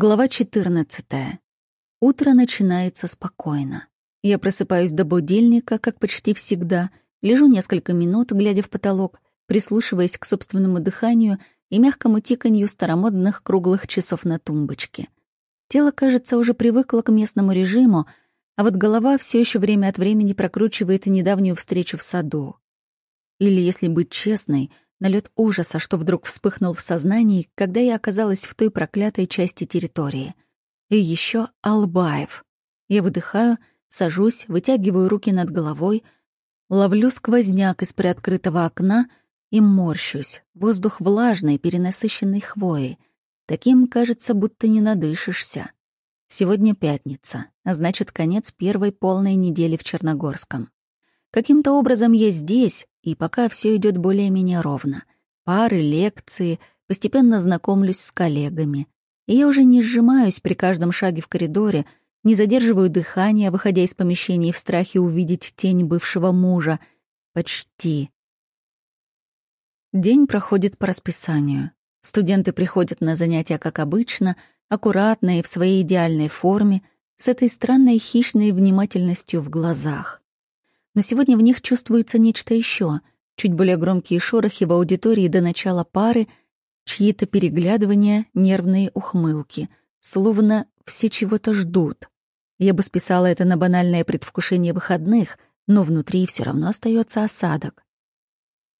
Глава 14. Утро начинается спокойно. Я просыпаюсь до будильника, как почти всегда, лежу несколько минут, глядя в потолок, прислушиваясь к собственному дыханию и мягкому тиканью старомодных круглых часов на тумбочке. Тело, кажется, уже привыкло к местному режиму, а вот голова все еще время от времени прокручивает недавнюю встречу в саду. Или, если быть честной, — налет ужаса, что вдруг вспыхнул в сознании, когда я оказалась в той проклятой части территории. И еще Албаев. Я выдыхаю, сажусь, вытягиваю руки над головой, ловлю сквозняк из приоткрытого окна и морщусь. Воздух влажный, перенасыщенный хвоей. Таким, кажется, будто не надышишься. Сегодня пятница, а значит, конец первой полной недели в Черногорском. Каким-то образом я здесь, и пока все идет более-менее ровно. Пары, лекции, постепенно знакомлюсь с коллегами. И я уже не сжимаюсь при каждом шаге в коридоре, не задерживаю дыхание, выходя из помещения в страхе увидеть тень бывшего мужа. Почти. День проходит по расписанию. Студенты приходят на занятия, как обычно, аккуратно и в своей идеальной форме, с этой странной хищной внимательностью в глазах но сегодня в них чувствуется нечто еще, чуть более громкие шорохи в аудитории до начала пары, чьи-то переглядывания, нервные ухмылки, словно все чего-то ждут. Я бы списала это на банальное предвкушение выходных, но внутри все равно остается осадок.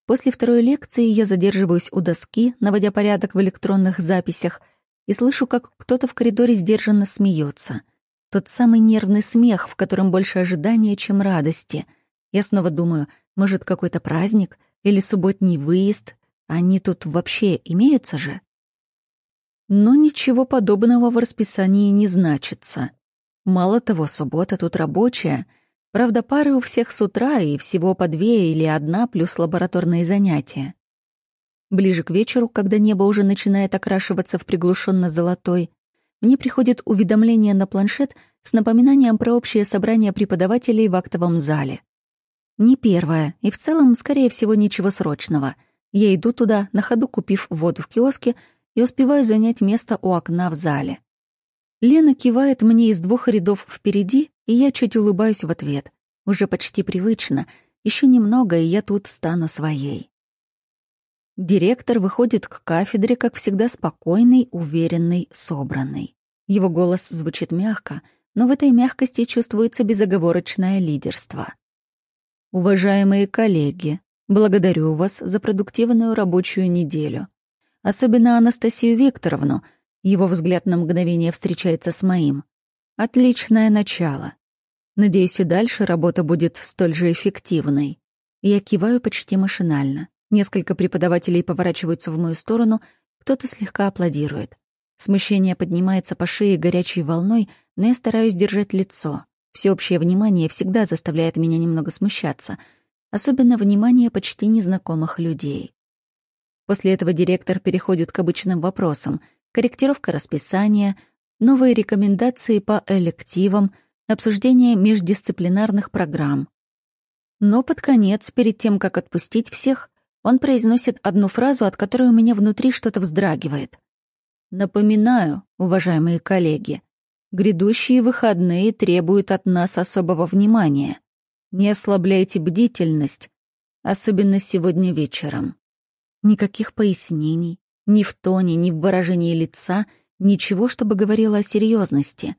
После второй лекции я задерживаюсь у доски, наводя порядок в электронных записях, и слышу, как кто-то в коридоре сдержанно смеется. Тот самый нервный смех, в котором больше ожидания, чем радости — я снова думаю, может, какой-то праздник или субботний выезд? Они тут вообще имеются же? Но ничего подобного в расписании не значится. Мало того, суббота тут рабочая. Правда, пары у всех с утра и всего по две или одна плюс лабораторные занятия. Ближе к вечеру, когда небо уже начинает окрашиваться в приглушенно золотой, мне приходит уведомление на планшет с напоминанием про общее собрание преподавателей в актовом зале. Не первая, и в целом, скорее всего, ничего срочного. Я иду туда, на ходу купив воду в киоске, и успеваю занять место у окна в зале. Лена кивает мне из двух рядов впереди, и я чуть улыбаюсь в ответ. Уже почти привычно. Еще немного, и я тут стану своей. Директор выходит к кафедре, как всегда, спокойный, уверенный, собранный. Его голос звучит мягко, но в этой мягкости чувствуется безоговорочное лидерство. Уважаемые коллеги, благодарю вас за продуктивную рабочую неделю. Особенно Анастасию Викторовну. Его взгляд на мгновение встречается с моим. Отличное начало. Надеюсь, и дальше работа будет столь же эффективной. Я киваю почти машинально. Несколько преподавателей поворачиваются в мою сторону, кто-то слегка аплодирует. Смущение поднимается по шее горячей волной, но я стараюсь держать лицо. Всеобщее внимание всегда заставляет меня немного смущаться, особенно внимание почти незнакомых людей. После этого директор переходит к обычным вопросам — корректировка расписания, новые рекомендации по элективам, обсуждение междисциплинарных программ. Но под конец, перед тем, как отпустить всех, он произносит одну фразу, от которой у меня внутри что-то вздрагивает. «Напоминаю, уважаемые коллеги, Грядущие выходные требуют от нас особого внимания. Не ослабляйте бдительность, особенно сегодня вечером. Никаких пояснений, ни в тоне, ни в выражении лица, ничего, чтобы говорило о серьезности.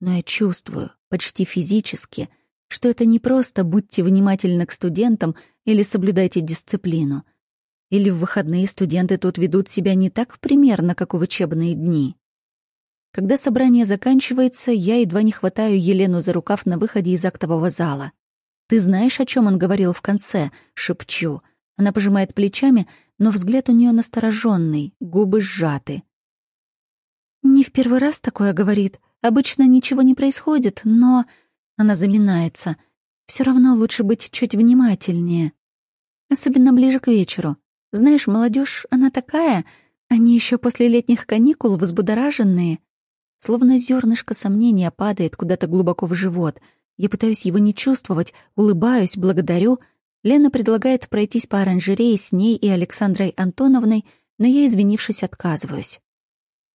Но я чувствую, почти физически, что это не просто «будьте внимательны к студентам» или «соблюдайте дисциплину». Или в выходные студенты тут ведут себя не так примерно, как в учебные дни. Когда собрание заканчивается, я едва не хватаю Елену за рукав на выходе из актового зала. «Ты знаешь, о чем он говорил в конце?» — шепчу. Она пожимает плечами, но взгляд у нее настороженный, губы сжаты. «Не в первый раз такое говорит. Обычно ничего не происходит, но...» Она заминается. Все равно лучше быть чуть внимательнее. Особенно ближе к вечеру. Знаешь, молодежь, она такая... Они еще после летних каникул взбудораженные. Словно зернышко сомнения падает куда-то глубоко в живот. Я пытаюсь его не чувствовать, улыбаюсь, благодарю. Лена предлагает пройтись по оранжерее с ней и Александрой Антоновной, но я, извинившись, отказываюсь.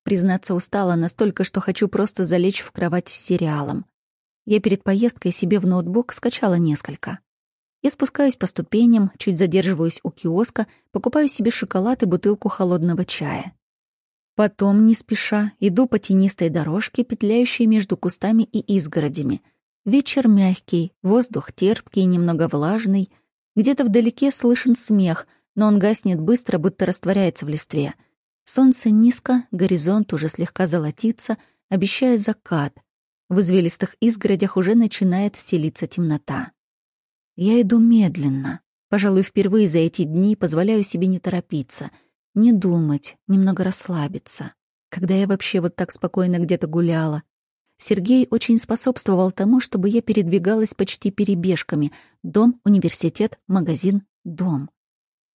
Признаться, устала настолько, что хочу просто залечь в кровать с сериалом. Я перед поездкой себе в ноутбук скачала несколько. Я спускаюсь по ступеням, чуть задерживаюсь у киоска, покупаю себе шоколад и бутылку холодного чая. Потом, не спеша, иду по тенистой дорожке, петляющей между кустами и изгородями. Вечер мягкий, воздух терпкий, немного влажный. Где-то вдалеке слышен смех, но он гаснет быстро, будто растворяется в листве — Солнце низко, горизонт уже слегка золотится, обещая закат. В извилистых изгородях уже начинает селиться темнота. Я иду медленно. Пожалуй, впервые за эти дни позволяю себе не торопиться, не думать, немного расслабиться. Когда я вообще вот так спокойно где-то гуляла? Сергей очень способствовал тому, чтобы я передвигалась почти перебежками. Дом, университет, магазин, дом.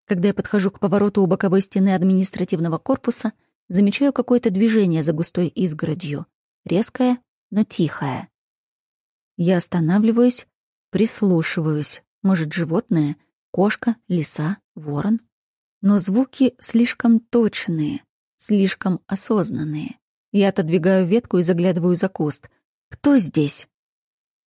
Когда я подхожу к повороту у боковой стены административного корпуса, замечаю какое-то движение за густой изгородью. Резкое, но тихое. Я останавливаюсь, прислушиваюсь. Может, животное? Кошка, лиса, ворон? Но звуки слишком точные, слишком осознанные. Я отодвигаю ветку и заглядываю за куст. Кто здесь?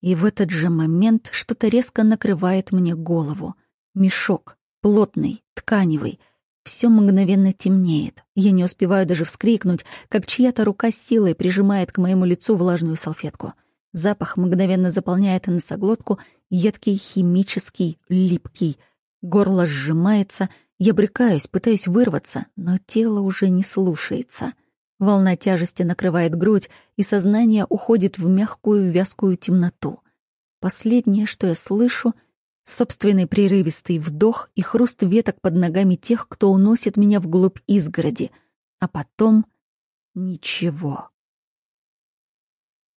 И в этот же момент что-то резко накрывает мне голову. Мешок плотный, тканевый. Все мгновенно темнеет. Я не успеваю даже вскрикнуть, как чья-то рука силой прижимает к моему лицу влажную салфетку. Запах мгновенно заполняет носоглотку, едкий, химический, липкий. Горло сжимается, я брыкаюсь, пытаюсь вырваться, но тело уже не слушается. Волна тяжести накрывает грудь, и сознание уходит в мягкую вязкую темноту. Последнее, что я слышу — Собственный прерывистый вдох и хруст веток под ногами тех, кто уносит меня вглубь изгороди. А потом ничего.